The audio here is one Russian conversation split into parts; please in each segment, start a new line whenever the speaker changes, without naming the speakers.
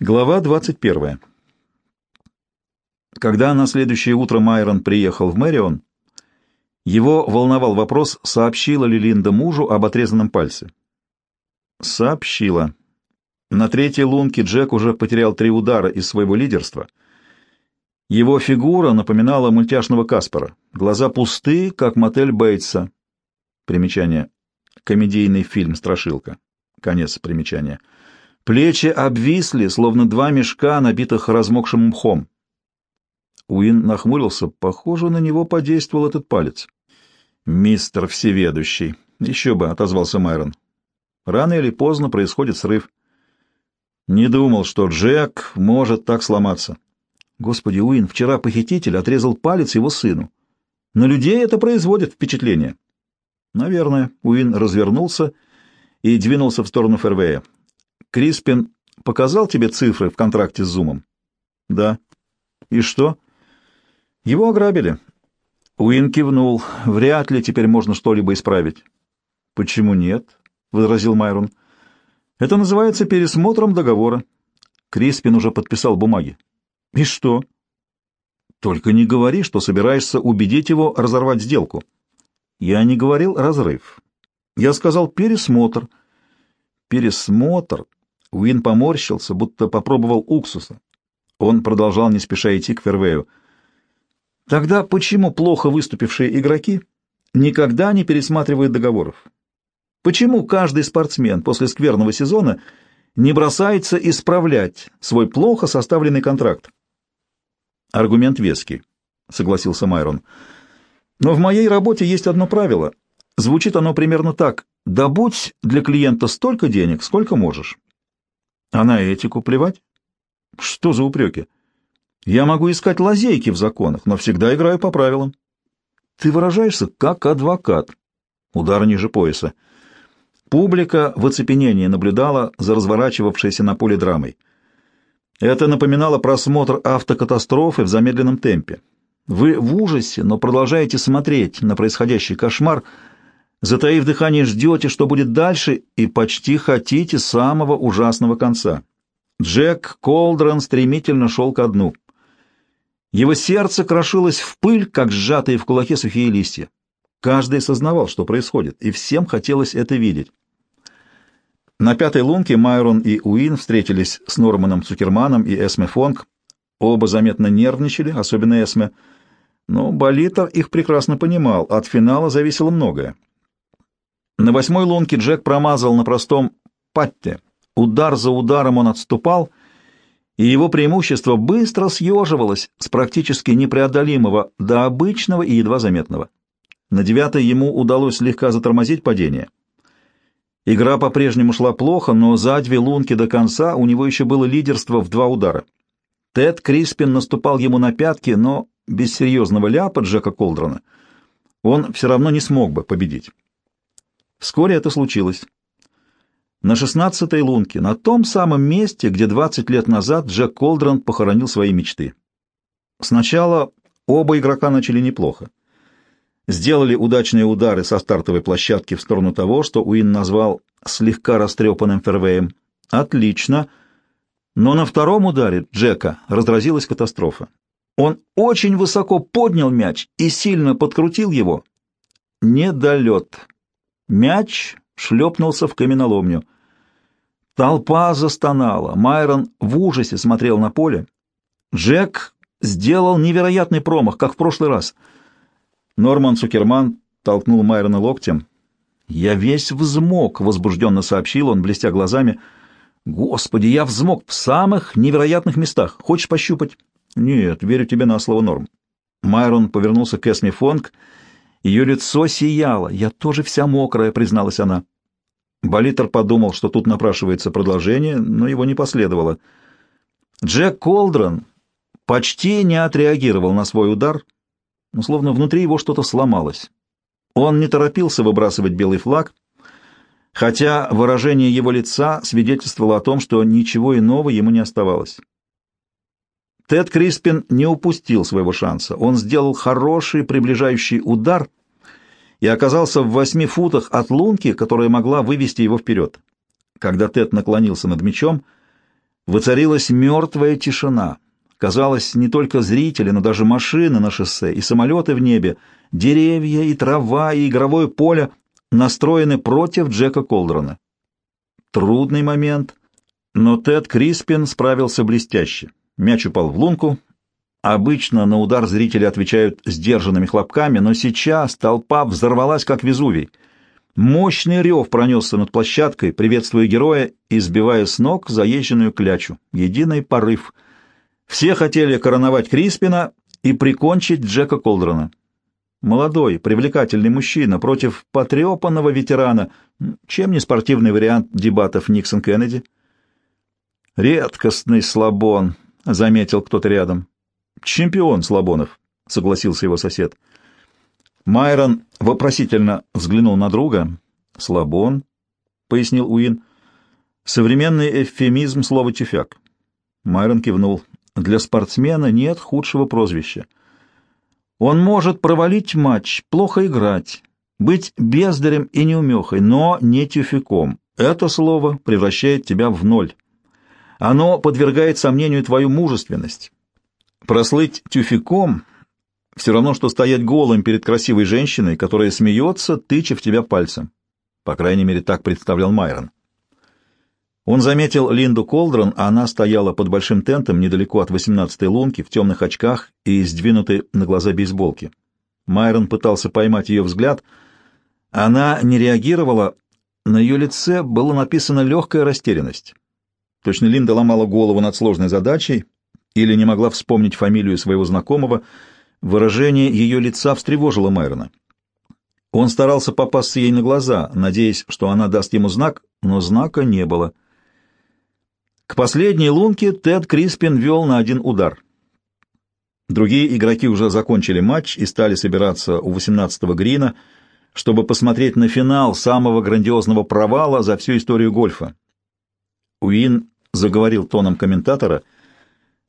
Глава 21. Когда на следующее утро Майрон приехал в Мэрион, его волновал вопрос, сообщила ли Линда мужу об отрезанном пальце. Сообщила. На третьей лунке Джек уже потерял три удара из своего лидерства. Его фигура напоминала мультяшного Каспара. Глаза пусты, как мотель Бейтса. Примечание. Комедийный фильм «Страшилка». Конец примечания. Плечи обвисли, словно два мешка, набитых размокшим мхом. Уин нахмурился. Похоже, на него подействовал этот палец. «Мистер Всеведущий!» «Еще бы», — отозвался Майрон. «Рано или поздно происходит срыв». «Не думал, что Джек может так сломаться». «Господи, Уин, вчера похититель отрезал палец его сыну. На людей это производит впечатление». «Наверное». Уин развернулся и двинулся в сторону Фервея. Криспин показал тебе цифры в контракте с Зумом? Да. И что? Его ограбили. Уин кивнул. Вряд ли теперь можно что-либо исправить. Почему нет? возразил Майрон. Это называется пересмотром договора. Криспин уже подписал бумаги. И что? Только не говори, что собираешься убедить его разорвать сделку. Я не говорил разрыв. Я сказал пересмотр. Пересмотр Уин поморщился, будто попробовал уксуса. Он продолжал не спеша идти к Фервею. Тогда почему плохо выступившие игроки никогда не пересматривают договоров? Почему каждый спортсмен после скверного сезона не бросается исправлять свой плохо составленный контракт? Аргумент веский, согласился Майрон. Но в моей работе есть одно правило. Звучит оно примерно так: добудь для клиента столько денег, сколько можешь. А на этику плевать? Что за упреки? Я могу искать лазейки в законах, но всегда играю по правилам. Ты выражаешься как адвокат. Удар ниже пояса. Публика в оцепенении наблюдала за разворачивавшейся на поле драмой. Это напоминало просмотр автокатастрофы в замедленном темпе. Вы в ужасе, но продолжаете смотреть на происходящий кошмар — Затаив дыхание, ждете, что будет дальше, и почти хотите самого ужасного конца. Джек Колдрон стремительно шел ко дну. Его сердце крошилось в пыль, как сжатые в кулаке сухие листья. Каждый сознавал, что происходит, и всем хотелось это видеть. На пятой лунке Майрон и Уин встретились с Норманом Цукерманом и Эсме Фонг. Оба заметно нервничали, особенно Эсме. Но Болитер их прекрасно понимал, от финала зависело многое. На восьмой лунке Джек промазал на простом патте. Удар за ударом он отступал, и его преимущество быстро съеживалось с практически непреодолимого до обычного и едва заметного. На девятой ему удалось слегка затормозить падение. Игра по-прежнему шла плохо, но за две лунки до конца у него еще было лидерство в два удара. Тед Криспин наступал ему на пятки, но без серьезного ляпа Джека Колдрона он все равно не смог бы победить. Вскоре это случилось. На шестнадцатой лунке, на том самом месте, где 20 лет назад Джек Колдрон похоронил свои мечты. Сначала оба игрока начали неплохо. Сделали удачные удары со стартовой площадки в сторону того, что Уин назвал слегка растрепанным фервеем. Отлично. Но на втором ударе Джека разразилась катастрофа. Он очень высоко поднял мяч и сильно подкрутил его. Недолет. Мяч шлепнулся в каменоломню. Толпа застонала. Майрон в ужасе смотрел на поле. Джек сделал невероятный промах, как в прошлый раз. Норман Цукерман толкнул Майрона локтем. «Я весь взмок», — возбужденно сообщил он, блестя глазами. «Господи, я взмок в самых невероятных местах. Хочешь пощупать?» «Нет, верю тебе на слово Норм». Майрон повернулся к Эсми Фонг ее лицо сияло. «Я тоже вся мокрая», — призналась она. Болитер подумал, что тут напрашивается продолжение, но его не последовало. Джек Колдрон почти не отреагировал на свой удар, но словно внутри его что-то сломалось. Он не торопился выбрасывать белый флаг, хотя выражение его лица свидетельствовало о том, что ничего иного ему не оставалось. Тед Криспин не упустил своего шанса. Он сделал хороший приближающий удар и оказался в восьми футах от лунки, которая могла вывести его вперед. Когда Тед наклонился над мячом, Воцарилась мертвая тишина. Казалось, не только зрители, но даже машины на шоссе и самолеты в небе, деревья и трава и игровое поле настроены против Джека Колдрона. Трудный момент, но Тед Криспин справился блестяще. Мяч упал в лунку. Обычно на удар зрители отвечают сдержанными хлопками, но сейчас толпа взорвалась, как Везувий. Мощный рев пронесся над площадкой, приветствуя героя и сбивая с ног заезженную клячу. Единый порыв. Все хотели короновать Криспина и прикончить Джека Колдрона. Молодой, привлекательный мужчина против потрепанного ветерана. Чем не спортивный вариант дебатов Никсон-Кеннеди? «Редкостный слабон», — заметил кто-то рядом. «Чемпион Слабонов», — согласился его сосед. Майрон вопросительно взглянул на друга. «Слабон», — пояснил Уин. «Современный эвфемизм слова «тюфяк». Майрон кивнул. «Для спортсмена нет худшего прозвища. Он может провалить матч, плохо играть, быть бездарем и неумехой, но не тюфяком. Это слово превращает тебя в ноль. Оно подвергает сомнению твою мужественность. Прослыть тюфяком — все равно, что стоять голым перед красивой женщиной, которая смеется, тыча в тебя пальцем. По крайней мере, так представлял Майрон. Он заметил Линду Колдрон, а она стояла под большим тентом недалеко от 18-й лунки в темных очках и сдвинутой на глаза бейсболки. Майрон пытался поймать ее взгляд. Она не реагировала, на ее лице была написана легкая растерянность. Точно Линда ломала голову над сложной задачей или не могла вспомнить фамилию своего знакомого. Выражение ее лица встревожило Майрона. Он старался попасться ей на глаза, надеясь, что она даст ему знак, но знака не было. К последней лунке Тед Криспин вел на один удар. Другие игроки уже закончили матч и стали собираться у 18-го грина, чтобы посмотреть на финал самого грандиозного провала за всю историю гольфа. Уин заговорил тоном комментатора.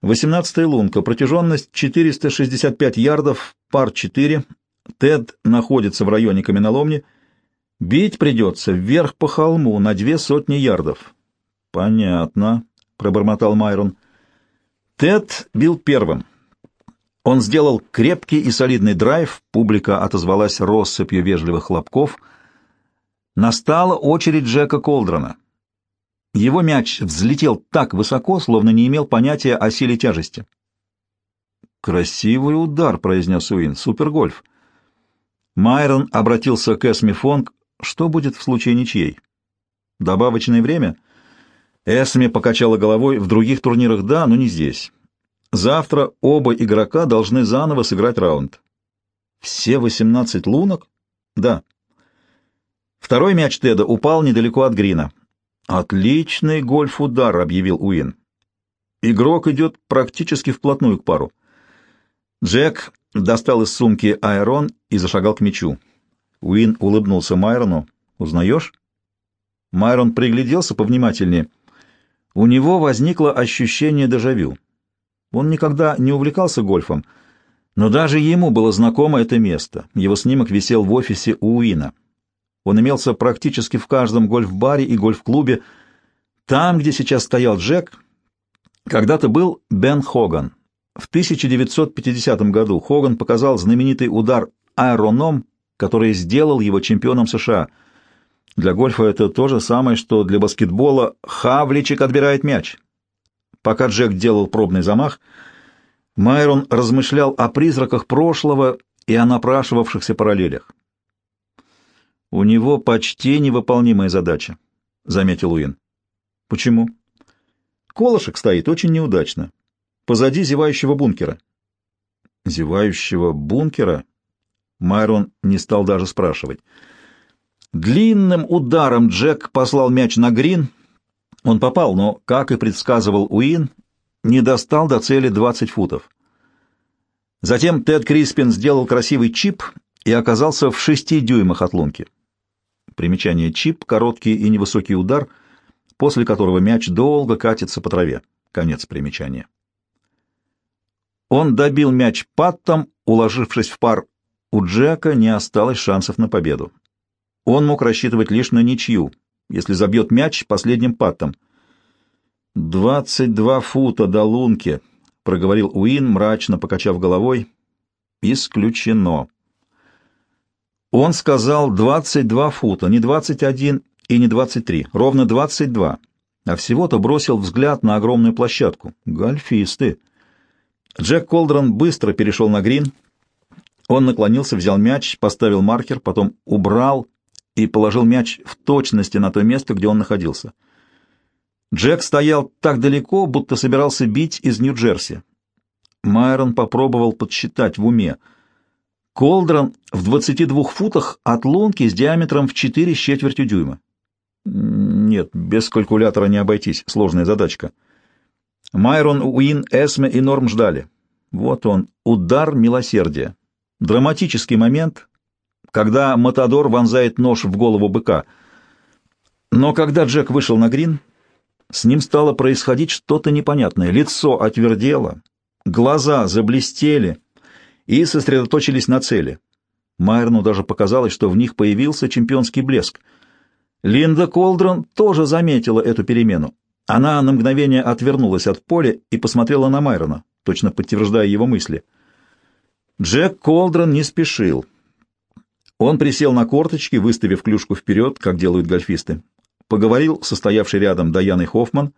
«Восемнадцатая лунка, протяженность 465 ярдов, пар 4. Тед находится в районе каменоломни. Бить придется вверх по холму на две сотни ярдов». «Понятно», — пробормотал Майрон. Тед бил первым. Он сделал крепкий и солидный драйв, публика отозвалась россыпью вежливых хлопков. Настала очередь Джека Колдрона. Его мяч взлетел так высоко, словно не имел понятия о силе тяжести. «Красивый удар», — произнес Уин. «Супергольф». Майрон обратился к Эсми Фонг. «Что будет в случае ничьей?» «Добавочное время?» Эсми покачала головой. «В других турнирах да, но не здесь. Завтра оба игрока должны заново сыграть раунд». «Все восемнадцать лунок?» «Да». Второй мяч Теда упал недалеко от грина. «Отличный гольф-удар», — объявил Уин. Игрок идет практически вплотную к пару. Джек достал из сумки аэрон и зашагал к мячу. Уин улыбнулся Майрону. «Узнаешь?» Майрон пригляделся повнимательнее. У него возникло ощущение дежавю. Он никогда не увлекался гольфом, но даже ему было знакомо это место. Его снимок висел в офисе у Уина. Он имелся практически в каждом гольф-баре и гольф-клубе. Там, где сейчас стоял Джек, когда-то был Бен Хоган. В 1950 году Хоган показал знаменитый удар аэроном, который сделал его чемпионом США. Для гольфа это то же самое, что для баскетбола Хавличик отбирает мяч. Пока Джек делал пробный замах, Майрон размышлял о призраках прошлого и о напрашивавшихся параллелях. У него почти невыполнимая задача, заметил Уин. Почему? Колышек стоит очень неудачно. Позади зевающего бункера. Зевающего бункера? Майрон не стал даже спрашивать. Длинным ударом Джек послал мяч на грин. Он попал, но, как и предсказывал Уин, не достал до цели 20 футов. Затем Тед Криспин сделал красивый чип и оказался в шести дюймах от лунки. Примечание чип — короткий и невысокий удар, после которого мяч долго катится по траве. Конец примечания. Он добил мяч паттом, уложившись в пар. У Джека не осталось шансов на победу. Он мог рассчитывать лишь на ничью, если забьет мяч последним паттом. «Двадцать два фута до лунки», — проговорил Уин, мрачно покачав головой. «Исключено». Он сказал двадцать два фута, не двадцать один и не двадцать три, ровно двадцать два, а всего-то бросил взгляд на огромную площадку. Гольфисты. Джек Колдрон быстро перешел на грин. Он наклонился, взял мяч, поставил маркер, потом убрал и положил мяч в точности на то место, где он находился. Джек стоял так далеко, будто собирался бить из Нью-Джерси. Майрон попробовал подсчитать в уме. Колдрон в 22 футах от лунки с диаметром в 4 с четвертью дюйма. Нет, без калькулятора не обойтись, сложная задачка. Майрон, Уин, Эсме и Норм ждали. Вот он, удар милосердия. Драматический момент, когда Матадор вонзает нож в голову быка. Но когда Джек вышел на грин, с ним стало происходить что-то непонятное. Лицо отвердело, глаза заблестели и сосредоточились на цели. Майерну даже показалось, что в них появился чемпионский блеск. Линда Колдрон тоже заметила эту перемену. Она на мгновение отвернулась от поля и посмотрела на Майрона, точно подтверждая его мысли. Джек Колдрон не спешил. Он присел на корточки, выставив клюшку вперед, как делают гольфисты поговорил со стоявшей рядом Даяной Хоффман,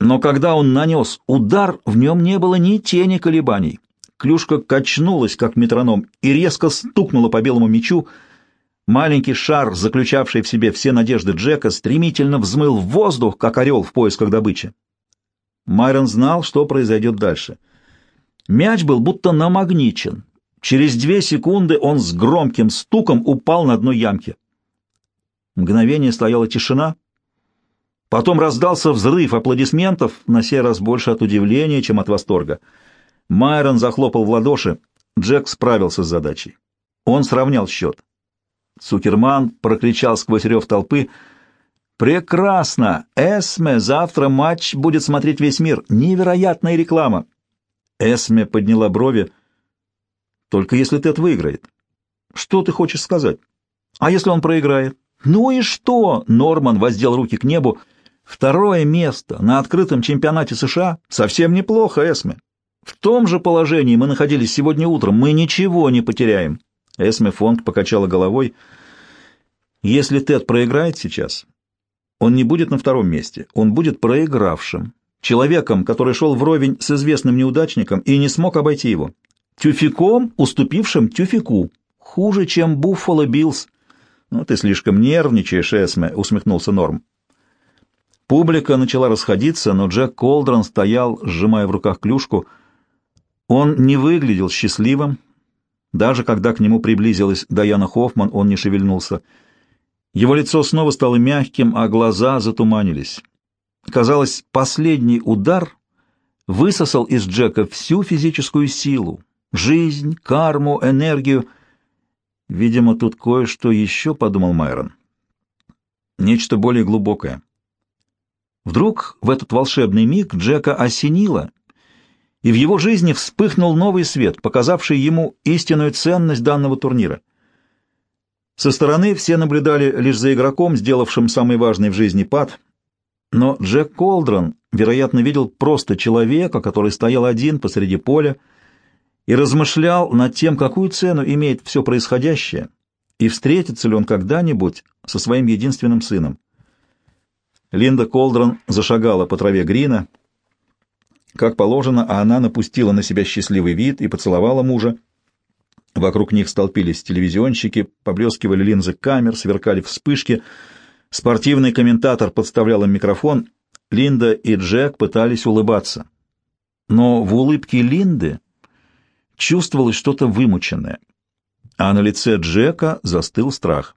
но когда он нанес удар, в нем не было ни тени колебаний. Клюшка качнулась, как метроном, и резко стукнула по белому мячу. Маленький шар, заключавший в себе все надежды Джека, стремительно взмыл в воздух, как орел в поисках добычи. Майрон знал, что произойдет дальше. Мяч был будто намагничен. Через две секунды он с громким стуком упал на дно ямки. Мгновение стояла тишина. Потом раздался взрыв аплодисментов, на сей раз больше от удивления, чем от восторга. Майрон захлопал в ладоши. Джек справился с задачей. Он сравнял счет. Цукерман прокричал сквозь рев толпы. «Прекрасно! Эсме, завтра матч будет смотреть весь мир. Невероятная реклама!» Эсме подняла брови. «Только если Тед выиграет». «Что ты хочешь сказать?» «А если он проиграет?» «Ну и что?» — Норман воздел руки к небу. «Второе место на открытом чемпионате США совсем неплохо, Эсме. В том же положении мы находились сегодня утром. Мы ничего не потеряем». Эсме Фонг покачала головой. «Если Тед проиграет сейчас, он не будет на втором месте, он будет проигравшим, человеком, который шел вровень с известным неудачником и не смог обойти его, тюфяком, уступившим тюфяку, хуже, чем Буффало Биллс». «Ну, ты слишком нервничаешь, Эсме», — усмехнулся Норм. Публика начала расходиться, но Джек Колдрон стоял, сжимая в руках клюшку. Он не выглядел счастливым. Даже когда к нему приблизилась Даяна Хоффман, он не шевельнулся. Его лицо снова стало мягким, а глаза затуманились. Казалось, последний удар высосал из Джека всю физическую силу, жизнь, карму, энергию — Видимо, тут кое-что еще, — подумал Майрон. Нечто более глубокое. Вдруг в этот волшебный миг Джека осенило, и в его жизни вспыхнул новый свет, показавший ему истинную ценность данного турнира. Со стороны все наблюдали лишь за игроком, сделавшим самый важный в жизни пад, но Джек Колдрон, вероятно, видел просто человека, который стоял один посреди поля, и размышлял над тем, какую цену имеет все происходящее, и встретится ли он когда-нибудь со своим единственным сыном. Линда Колдрон зашагала по траве Грина. Как положено, а она напустила на себя счастливый вид и поцеловала мужа. Вокруг них столпились телевизионщики, поблескивали линзы камер, сверкали вспышки. Спортивный комментатор подставлял им микрофон. Линда и Джек пытались улыбаться. Но в улыбке Линды чувствовалось что-то вымученное, а на лице Джека застыл страх.